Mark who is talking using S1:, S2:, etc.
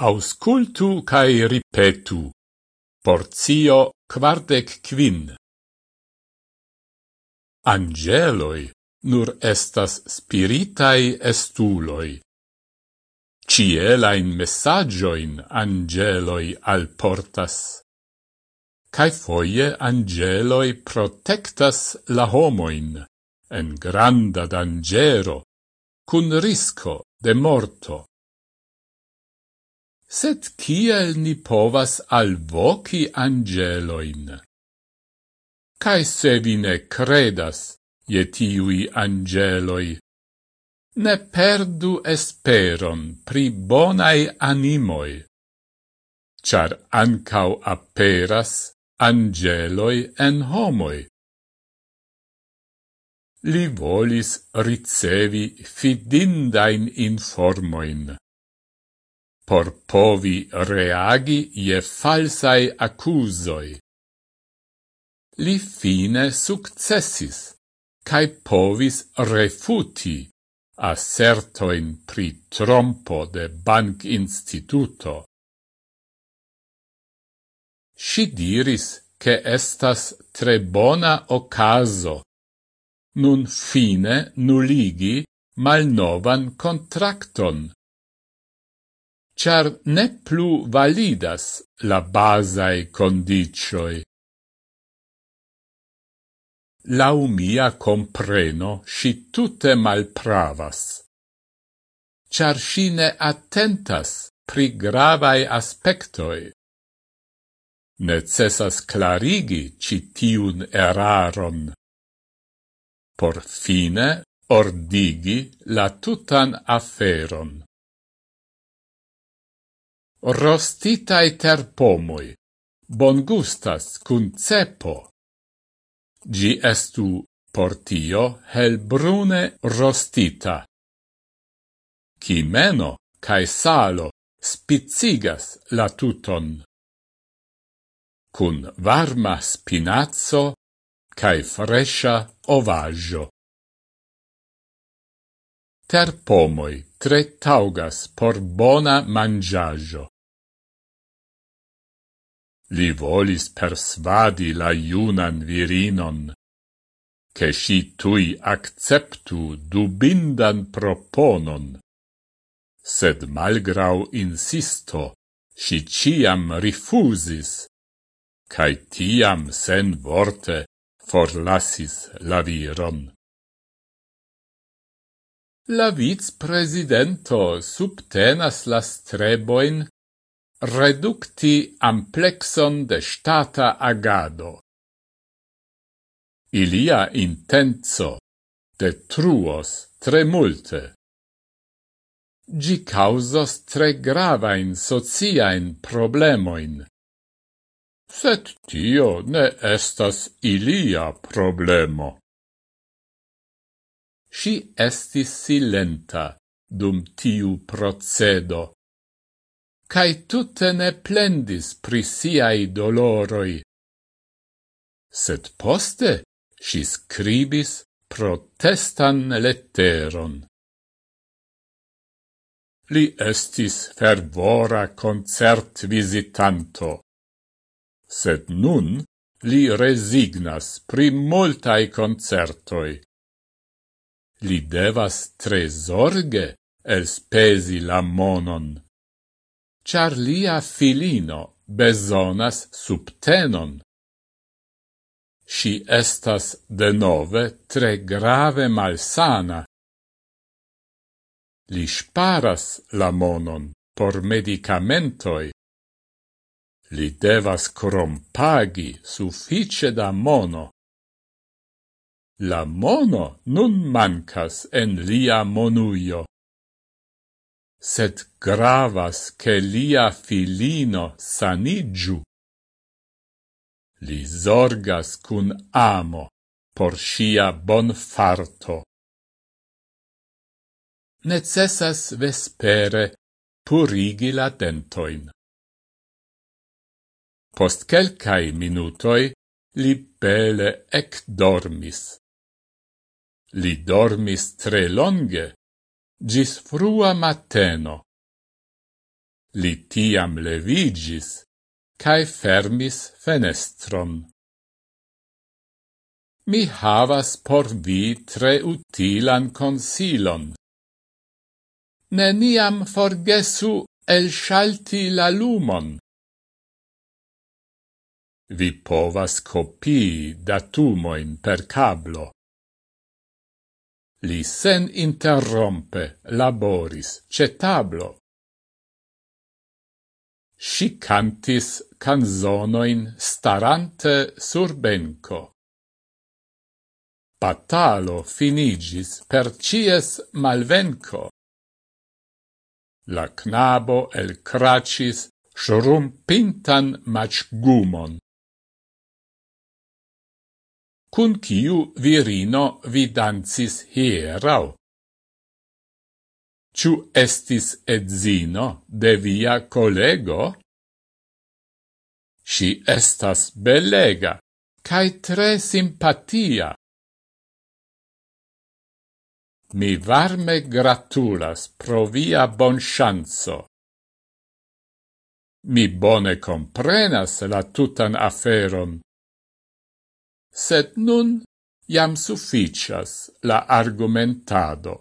S1: Auscultu cae ripetu. Porzio quardec quin. Angeloi nur estas spiritai estuloi. Cielain messagioin angeloi alportas. Cae foie angeloi protectas la homoin en granda dangero, cun risco de morto. Sed kiel ni povas alvoci angeloin? Cae se vi ne credas je tiui angeloi, ne perdu esperon pri bonai animoi, char ancau aperas angeloi en homoi. Li volis ricevi fidindain informoin por povi reagi je falsai accusoi. Li fine successis, cae povis refuti assertoin pri trompo de bank instituto. Si diris che estas tre bona ocaso, nun fine nuligi malnovan contracton char ne plu validas la basae condicioi. Lau mia compreno si tutte malpravas, char si ne attentas pri gravae aspectoi. Necessas clarigi citiun eraron, por fine ordigi la tutan aferon rostitai terpomoi, bon gustas cun cepo. Gi estu portio hel brune rostita. Cimeno cae salo spizzigas la tuton. Cun varma spinazzo cae frescia ovaggio. Terpomoi tre taugas por bona mangiaggio. Li volis persvadi la junan virinon, che si tui acceptu dubindan proponon. Sed malgrau insisto, si ciam rifusis, cae tiam sen vorte forlassis la viron. La vic presidento subtenas las treboin reducti amplexon de stata agado. Ilia intenso detruos tre multe. Gi causos tre gravain sociain problemoin. Set tio ne estas ilia problemo. Si estis silenta dum tiu procedo cae tutte ne plendis pri siai doloroi. Sed poste si scribis protestan letteron. Li estis fervora concert visitanto, sed nun li resignas pri multai concertoi. Li devas tre sorge elspesi la monon char lia filino besonas subtenon. Si estas de nove tre grave malsana. Li sparas la monon por medicamentoi. Li devas crompagi suffice da mono. La mono nun mancas en lia monuio sed gravas che lia filino sanigiu. Li zorgas cun amo por sia bon farto. Necessas vespere purigi la dentoin. Post quelcae minutoi li bele ec dormis. Li dormis tre longe, gis frua matteno. Li tiam levigis, cae fermis fenestron. Mi havas por vi tre utilan consilon. Neniam forgesu el shalti la lumon. Vi povas copii datumoin per cablo. Li sen interrompe laboris ce tablo. Si cantis canzonoin starante sur benco. Batalo finigis per cies malvenco. La knabo el cracis shrumpintan macgumon cun ciu virino vi dancis hierau. Ciu estis edzino de via collego? Si estas bellega, cae tre simpatia. Mi varme gratulas pro via bon chanzo. Mi bone comprenas la tutan aferon. Sed nun jam sufficias la argumentado.